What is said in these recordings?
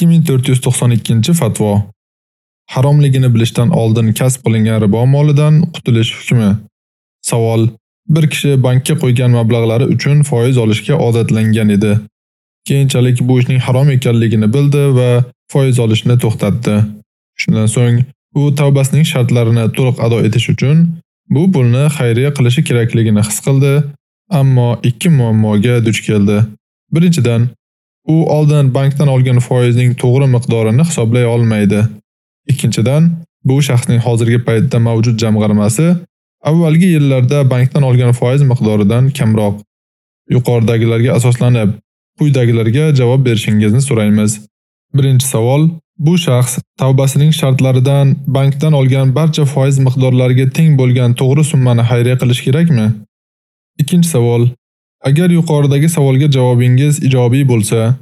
2492-fatvo. Haromligini bilishdan oldin kasb qilingan ribo molidan qutulish hukmi. Savol: Bir kishi bankka qo'ygan mablag'lari uchun foiz olishga odatlangan edi. Keyinchalik bu ishning harom ekanligini bildi va foiz olishni to'xtatdi. Shundan so'ng u tavbasining shartlarini to'liq ado etish uchun bu pulni xayriya qilishi kerakligini his qildi, ammo ikki muammoga duch keldi. Birinchidan, u oldin bankdan olgan foizning to'g'ri miqdorini hisoblay olmaydi. Ikkinchidan, bu shaxsning hozirgi paytda mavjud jamg'armasi avvalgi yillarda bankdan olgan foiz miqdoridan kamroq. Yuqoridagilarga asoslanib, quyidagilarga javob berishingizni so'raymiz. Birinchi savol: Bu shaxs tavbasining shartlaridan bankdan olgan barcha foiz miqdorlariga teng bo'lgan to'g'ri summani xayriya qilish kerakmi? Ikkinchi savol: Agar yuqoridagi savolga javobingiz ijobiy bo'lsa,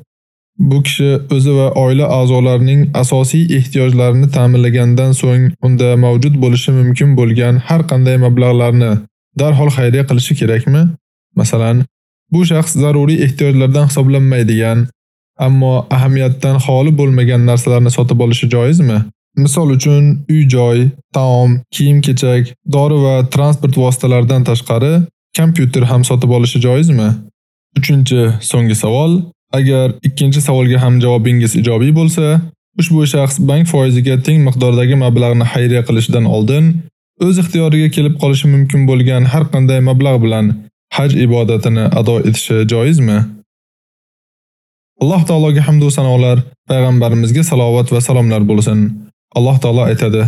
bu kishi o'zi va oila a'zolarining asosiy ehtiyojlarini ta'minlagandan so'ng unda mavjud bo'lishi mumkin bo'lgan har qanday mablag'larni darhol xayriya qilishi kerakmi? Masalan, bu shaxs zaruriy ehtiyojlardan hisoblanmaydigan, ammo ahamiyatdan xoli bo'lmagan narsalarni sotib olishi joizmi? Misol uchun, uy-joy, taom, kiyim-kechak, dori va transport vositalaridan tashqari kompyuter ham sotib olishi joizmi? 3. so'nggi savol: Agar ikkinchi savolga ham javobingiz ijobiy bo'lsa, ushbu shaxs bank foiziga teng miqdordagi mablag'ni xayriya qilishidan oldin o'z ixtiyoriga kelib qolishi mumkin bo'lgan har qanday mablag' bilan haj ibodatini ado etishi joizmi? Alloh taologa hamd va sanolar, payg'ambarimizga salovat va salomlar bo'lsin. Alloh taolo aytadi: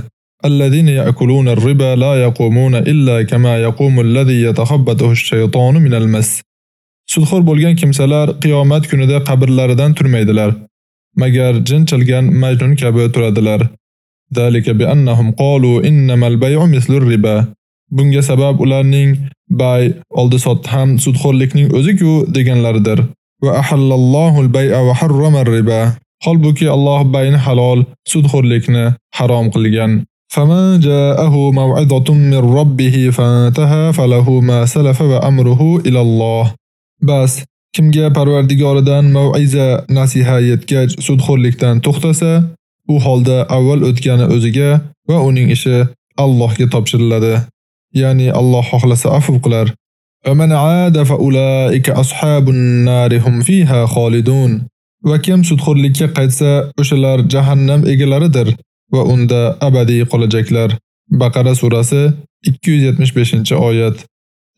الذين يأكلون الربا لا يقومون إلا كما يقوم الذي يتخبطه الشيطان من المس. Sudxo'r bo'lgan kimsalar qiyomat kunida qabrlaridan turmaydilar, magar jin chalgan majnun kabi turadilar. Dalika bi annahum qalu innamal bay'u mislur riba. Bunga sabab ularning bay oldi sot ham sudxo'rlikning o'zi-ku deganlaridir. Va ahallallohu al-bay'a va harrama ar-riba. Holbuki Alloh bayni halol, sudxo'rlikni harom qilgan. فمن جاءه موعظة من ربه فانتهى فله ما سلف وأمره إلى الله Bas, kimga Parvardigoridan mau'iza nasiha yetgach sudxo'rlikdan to'xtasa, u holda avval o'tgani o'ziga va uning ishi Allohga topshiriladi. Ya'ni Alloh xohlasa afv qilar. ومن عاد فأولئك أصحاب النار هم فيها خالدون. Va kim sudxo'rlikka qaytsa, o'shalar jahannam egalaridir va unda abadiy qolajaklar. Baqara surasi 275-oyat.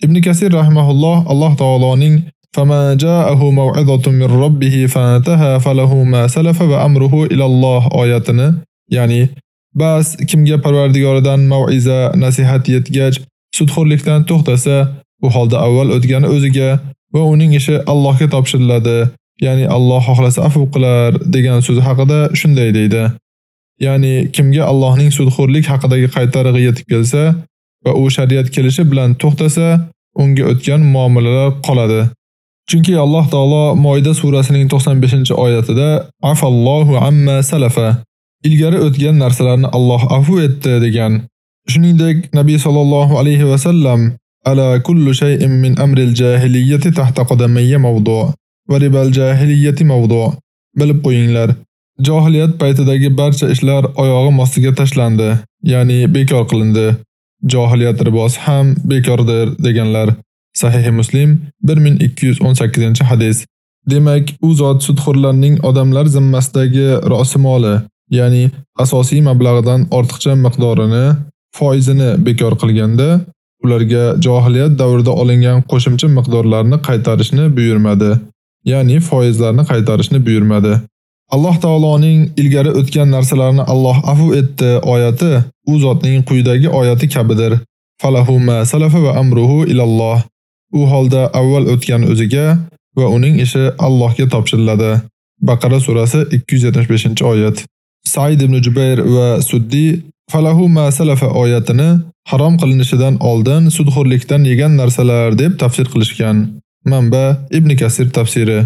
Ibn Kasir rahimahulloh Alloh taoloning فَمَا جَاءَهُ مَوْعِظَةٌ مِنْ رَبِّهِ فَانْتَهَى فَلَهُ مَا سَلَفَ وَأَمْرُهُ إِلَى اللَّهِ oyatini, ya'ni bas kimga Parvardigoridan mau'iza nasihat yetgach sudxo'rlikdan to'xtasa, u holda avval o'tgani o'ziga va uning ishi Allohga topshiriladi, ya'ni Alloh xohlasa afv qilar degan so'z haqida shunday deydi. Ya'ni kimga Allohning sudxo'rlik haqidagi qaytarig'i yetib kelsa, va u shariat kelishi bilan to'xtasa, unga o'tgan muomalalar qoladi. Chunki Alloh taolo Moida surasining 95-oyatida afallohu amma salafa ilgari o'tgan narsalarni Alloh afv etdi degan. Shuningdek, Nabiy sallallohu alayhi va sallam ala kullu shay'in min amri al-jahiliyyati tahta qadamayya mawdu' va ribal jahiliyyati mawdu' bilib qo'yinglar. Jahiliyat paytidagi barcha ishlar oyog'im ostiga tashlandi, ya'ni bekor qilindi. Jahiliyat ribosi ham bekordir deganlar. Sahih Muslim 1218-hadis. Demak, u zot sudxo'rlarning odamlar zimmasidagi rosimoli, ya'ni asosiy mablag'idan ortiqcha miqdorini, foizini bekor qilganda, ularga jahiliyat davrida olingan qo'shimcha miqdorlarni qaytarishni buyurmadi, ya'ni foizlarni qaytarishni buyurmadi. Alloh taoloning ilgari o'tgan narsalarni Alloh afu etdi oyati u zotning quyidagi oyati kabidir. Falahu ma salafa va amruhu ilalloh. U holda avval o'tgan o'ziga va uning ishi Allohga topshiriladi. Baqara surasi 275-oyat. Said ibn Jubayr va Suddi falahu ma salafa oyatini harom qilinishidan oldin sudxo'rlikdan yegan narsalar deb tafsir qilishgan. Manba Ibn Kasir tafsiri.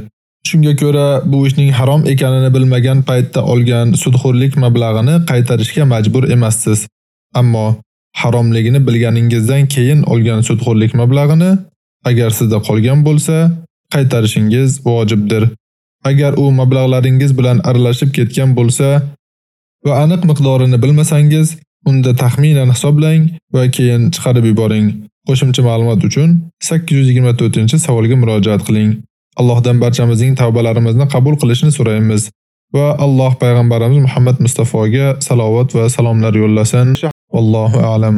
Shunga ko'ra, bu ishning harom ekanini bilmagan paytda olgan sudxo'rlik mablag'ini qaytarishga majbur emassiz. Ammo haromligini bilganingizdan keyin olgan sudxo'rlik mablag'ini agar sizda qolgan bo'lsa, qaytarishingiz vojibdir. Agar u mablag'laringiz bilan aralashib ketgan bo'lsa va aniq miqdorini bilmasangiz, unda taxminan hisoblang va keyin chiqarib yuboring. Qo'shimcha ma'lumot uchun 824-savolga murojaat qiling. Allohdan barchamizning tavbalarimizni qabul qilishini so'raymiz va Alloh payg'ambarimiz Muhammad Mustafoga salovat va salomlar yo'llasin. Allohu a'lam.